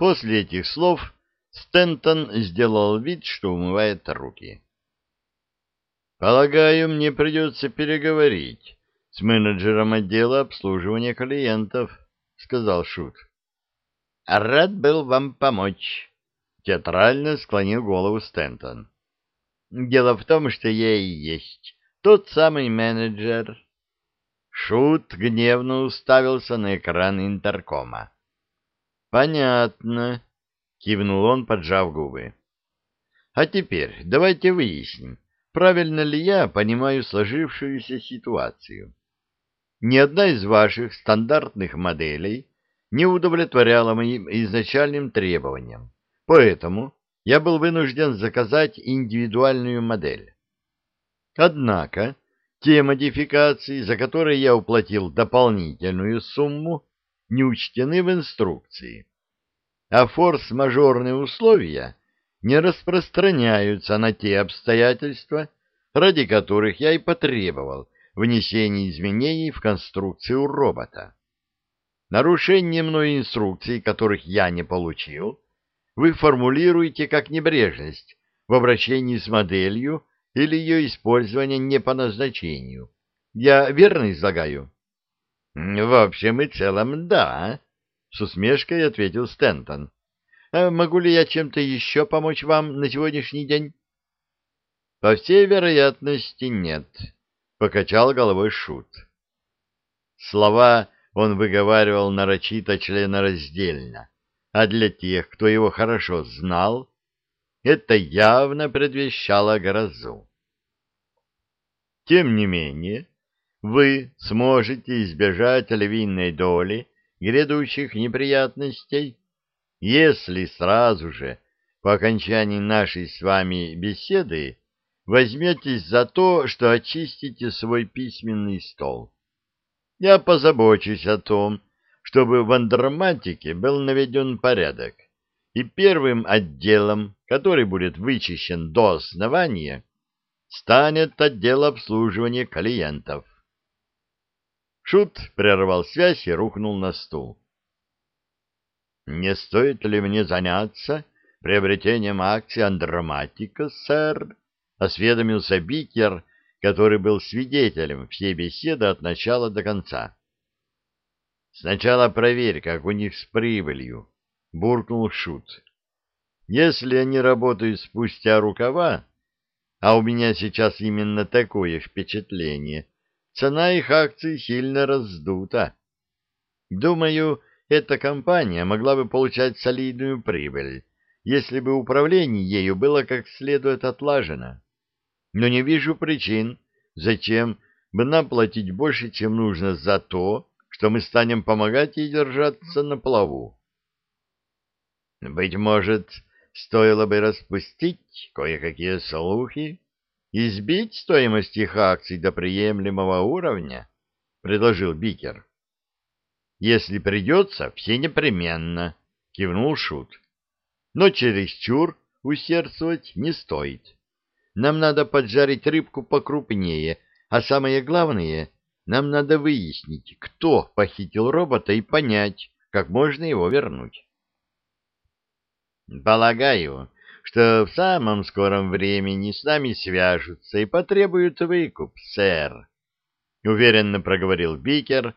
После этих слов Стентон сделал вид, что умывает руки. «Полагаю, мне придется переговорить с менеджером отдела обслуживания клиентов», — сказал Шут. «Рад был вам помочь», — театрально склонил голову Стентон. «Дело в том, что я и есть тот самый менеджер». Шут гневно уставился на экран интеркома. «Понятно», — кивнул он, поджав губы. «А теперь давайте выясним, правильно ли я понимаю сложившуюся ситуацию. Ни одна из ваших стандартных моделей не удовлетворяла моим изначальным требованиям, поэтому я был вынужден заказать индивидуальную модель. Однако те модификации, за которые я уплатил дополнительную сумму, не учтены в инструкции, а форс-мажорные условия не распространяются на те обстоятельства, ради которых я и потребовал внесения изменений в конструкцию робота. Нарушение мной инструкций, которых я не получил, вы формулируете как небрежность в обращении с моделью или ее использование не по назначению. Я верно излагаю? — В общем и целом, да, — с усмешкой ответил Стентон. А могу ли я чем-то еще помочь вам на сегодняшний день? — По всей вероятности, нет, — покачал головой Шут. Слова он выговаривал нарочито членораздельно, а для тех, кто его хорошо знал, это явно предвещало грозу. Тем не менее, вы сможете избежать львиной доли грядущих неприятностей, если сразу же по окончании нашей с вами беседы возьметесь за то, что очистите свой письменный стол. Я позабочусь о том, чтобы в андроматике был наведен порядок, и первым отделом, который будет вычищен до основания, станет отдел обслуживания клиентов. Шут прервал связь и рухнул на стул. «Не стоит ли мне заняться приобретением акций Андроматика, сэр?» — осведомился Бикер, который был свидетелем всей беседы от начала до конца. «Сначала проверь, как у них с прибылью», — буркнул Шут. «Если они работают спустя рукава, а у меня сейчас именно такое впечатление, цена их акций сильно раздута. Думаю, эта компания могла бы получать солидную прибыль, если бы управление ею было как следует отлажено. Но не вижу причин, зачем бы нам платить больше, чем нужно за то, что мы станем помогать ей держаться на плаву. Быть может, стоило бы распустить кое-какие слухи и сбить стоимость их акций до приемлемого уровня, — предложил Бикер. — Если придется, все непременно, — кивнул Шут. — Но чересчур усердствовать не стоит. Нам надо поджарить рыбку покрупнее, а самое главное, нам надо выяснить, кто похитил робота и понять, как можно его вернуть. — Полагаю, что в самом скором времени с нами свяжутся и потребуют выкуп, сэр. Уверенно проговорил Бикер,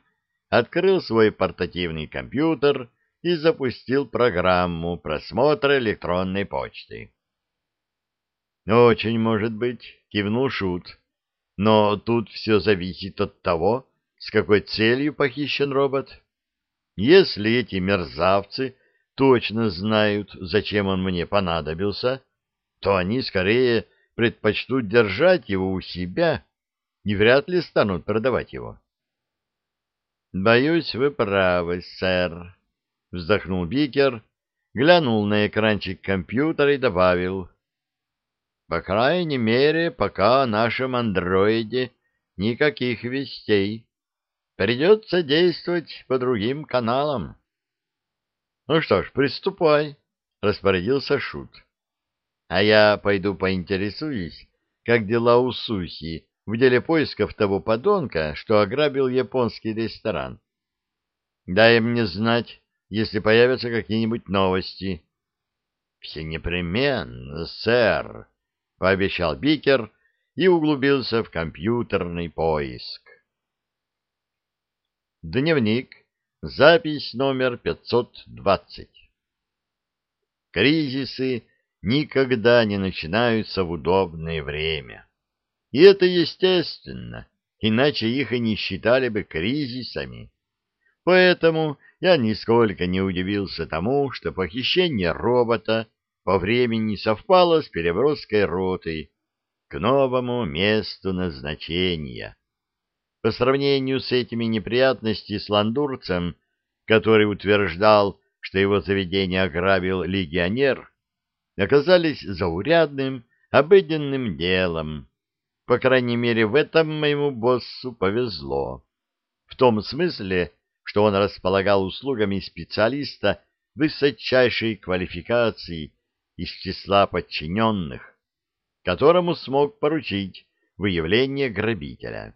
открыл свой портативный компьютер и запустил программу просмотра электронной почты. «Очень может быть», — кивнул Шут. «Но тут все зависит от того, с какой целью похищен робот. Если эти мерзавцы точно знают, зачем он мне понадобился, то они скорее предпочтут держать его у себя и вряд ли станут продавать его. — Боюсь, вы правы, сэр, — вздохнул Бикер, глянул на экранчик компьютера и добавил. — По крайней мере, пока о нашем андроиде никаких вестей. Придется действовать по другим каналам. — Ну что ж, приступай, — распорядился Шут. — А я пойду поинтересуюсь, как дела у Сухи в деле поисков того подонка, что ограбил японский ресторан. Дай мне знать, если появятся какие-нибудь новости. — Все непременно, сэр, — пообещал Бикер и углубился в компьютерный поиск. Дневник. Запись номер 520. Кризисы никогда не начинаются в удобное время. И это естественно, иначе их и не считали бы кризисами. Поэтому я нисколько не удивился тому, что похищение робота по времени совпало с переброской роты к новому месту назначения. По сравнению с этими неприятностями с ландурцем, который утверждал, что его заведение ограбил легионер, оказались заурядным, обыденным делом. По крайней мере, в этом моему боссу повезло. В том смысле, что он располагал услугами специалиста высочайшей квалификации из числа подчиненных, которому смог поручить выявление грабителя.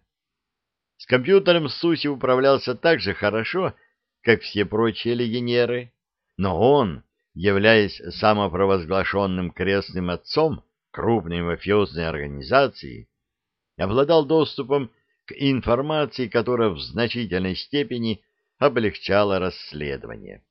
С компьютером Суси управлялся так же хорошо, как все прочие легионеры, но он, являясь самопровозглашенным крестным отцом крупной мафиозной организации, обладал доступом к информации, которая в значительной степени облегчала расследование.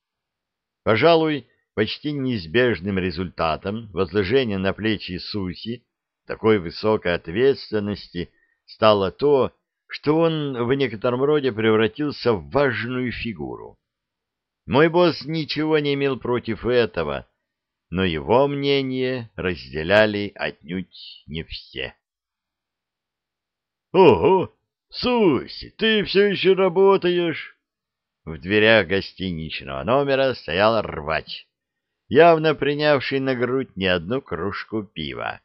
Пожалуй, почти неизбежным результатом возложения на плечи Суси такой высокой ответственности стало то, что он в некотором роде превратился в важную фигуру. Мой босс ничего не имел против этого, но его мнение разделяли отнюдь не все. — Ого! Суси, ты все еще работаешь? В дверях гостиничного номера стоял рвач, явно принявший на грудь не одну кружку пива.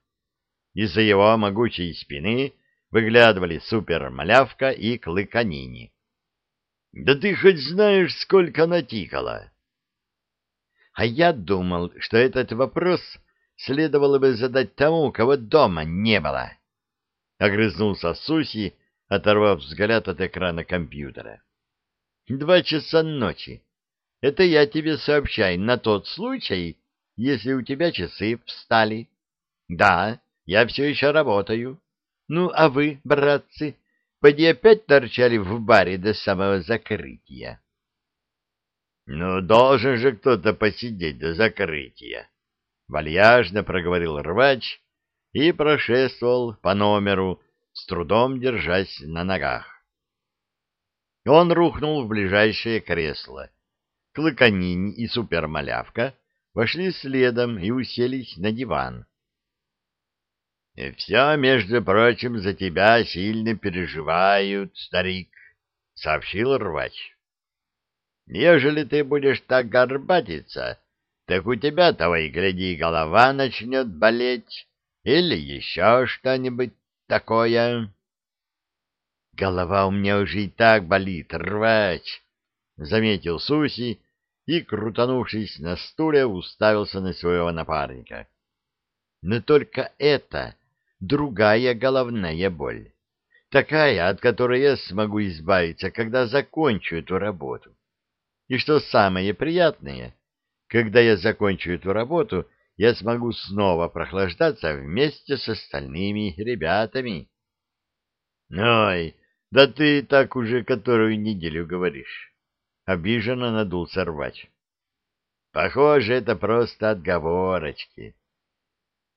Из-за его могучей спины выглядывали супермалявка и клыканини. — Да ты хоть знаешь, сколько натикала? — А я думал, что этот вопрос следовало бы задать тому, кого дома не было. Огрызнулся Суси, оторвав взгляд от экрана компьютера. — Два часа ночи. Это я тебе сообщаю на тот случай, если у тебя часы встали. Да, я все еще работаю. Ну, а вы, братцы, поди опять торчали в баре до самого закрытия? Ну, должен же кто-то посидеть до закрытия. Вальяжно проговорил рвач и прошествовал по номеру, с трудом держась на ногах. Он рухнул в ближайшее кресло. Клыканинь и супермалявка вошли следом и уселись на диван. — Все, между прочим, за тебя сильно переживают, старик, — сообщил рвач. — Ежели ты будешь так горбатиться, так у тебя, того и гляди, голова начнет болеть или еще что-нибудь такое. — Голова у меня уже и так болит, рвач, — заметил Суси и, крутанувшись на стуле, уставился на своего напарника. — Но только это другая головная боль. Такая, от которой я смогу избавиться, когда закончу эту работу. И что самое приятное, когда я закончу эту работу, я смогу снова прохлаждаться вместе с остальными ребятами. Ой, да ты так уже которую неделю говоришь. Обиженно надулся рвач. Похоже, это просто отговорочки.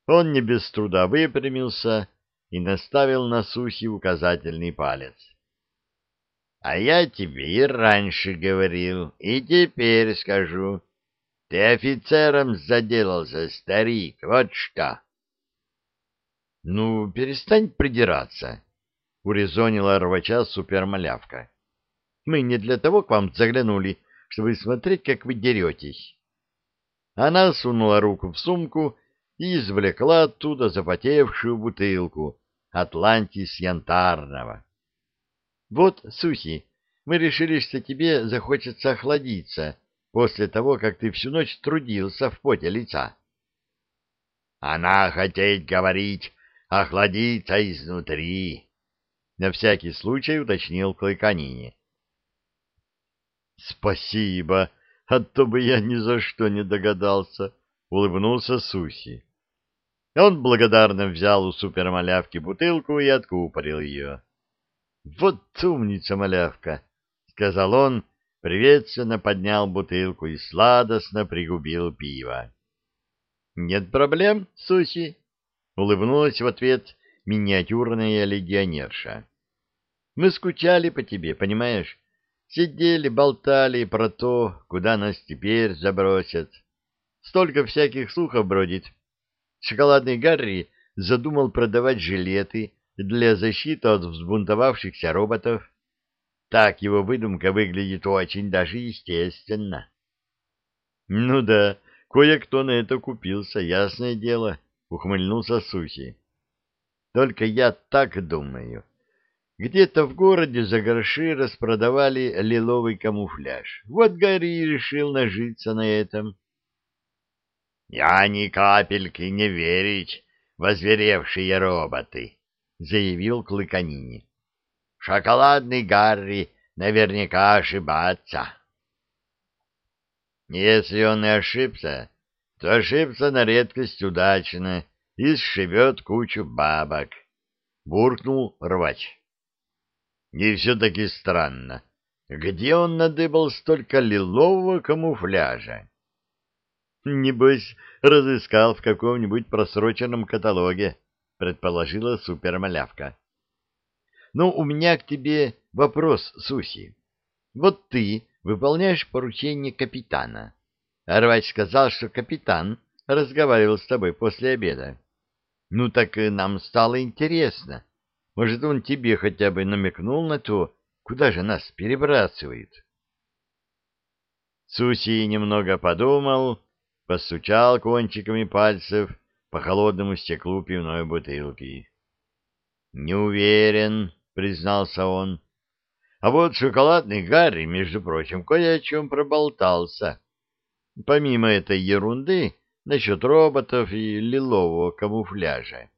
Он не без труда выпрямился и наставил на Сухи указательный палец. — А я тебе и раньше говорил, и теперь скажу. Ты офицером заделался, старик, вот что. — Ну, перестань придираться, — урезонила рвача супермалявка. — Мы не для того к вам заглянули, чтобы смотреть, как вы деретесь. Она сунула руку в сумку и извлекла оттуда запотевшую бутылку Атлантис янтарного. — Вот, Суси, мы решили, что тебе захочется охладиться после того, как ты всю ночь трудился в поте лица. — Она хотеть говорить, охладиться изнутри, — на всякий случай уточнил Клыканини. — Спасибо, а то бы я ни за что не догадался, — улыбнулся Суси. Он благодарно взял у супермалявки бутылку и откупорил ее. — Вот умница, малявка! — сказал он, приветственно поднял бутылку и сладостно пригубил пиво. — Нет проблем, Суси! — улыбнулась в ответ миниатюрная легионерша. — Мы скучали по тебе, понимаешь? Сидели, болтали про то, куда нас теперь забросят. Столько всяких слухов бродит. Шоколадный Гарри задумал продавать жилеты для защиты от взбунтовавшихся роботов. Так его выдумка выглядит очень даже естественно. — Ну да, кое-кто на это купился, ясное дело, — ухмыльнулся Суси. — Только я так думаю. Где-то в городе за горши распродавали лиловый камуфляж. Вот Гарри решил нажиться на этом. — Я ни капельки не верить в озверевшие роботы, — заявил Клыканини. Шоколадный Гарри наверняка ошибаться. Если он и ошибся, то ошибся на редкость удачно и сшибет кучу бабок, — буркнул рвач. И все-таки странно, где он надыбал столько лилового камуфляжа? Небось, разыскал в каком-нибудь просроченном каталоге, — предположила супермалявка. Но у меня к тебе вопрос, Суси. Вот ты выполняешь поручение капитана. Арвач сказал, что капитан разговаривал с тобой после обеда. Ну так нам стало интересно. Может, он тебе хотя бы намекнул на то, куда же нас перебрасывает? Суси немного подумал, постучал кончиками пальцев по холодному стеклу пивной бутылки. — Не уверен, — признался он. А вот шоколадный Гарри, между прочим, кое о чем проболтался. Помимо этой ерунды насчет роботов и лилового камуфляжа.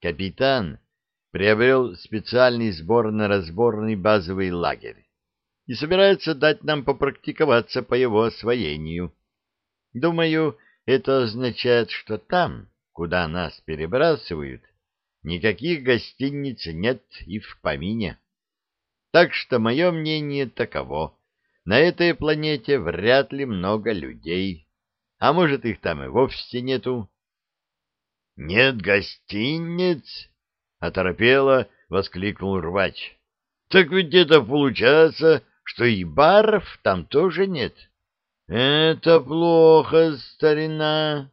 Капитан приобрел специальный сборно-разборный базовый лагерь и собирается дать нам попрактиковаться по его освоению. Думаю, это означает, что там, куда нас перебрасывают, никаких гостиниц нет и в помине. Так что мое мнение таково. На этой планете вряд ли много людей. А может, их там и вовсе нету. — Нет гостиниц? — оторопело воскликнул рвач. — Так ведь это получается, что и баров там тоже нет. — Это плохо, старина.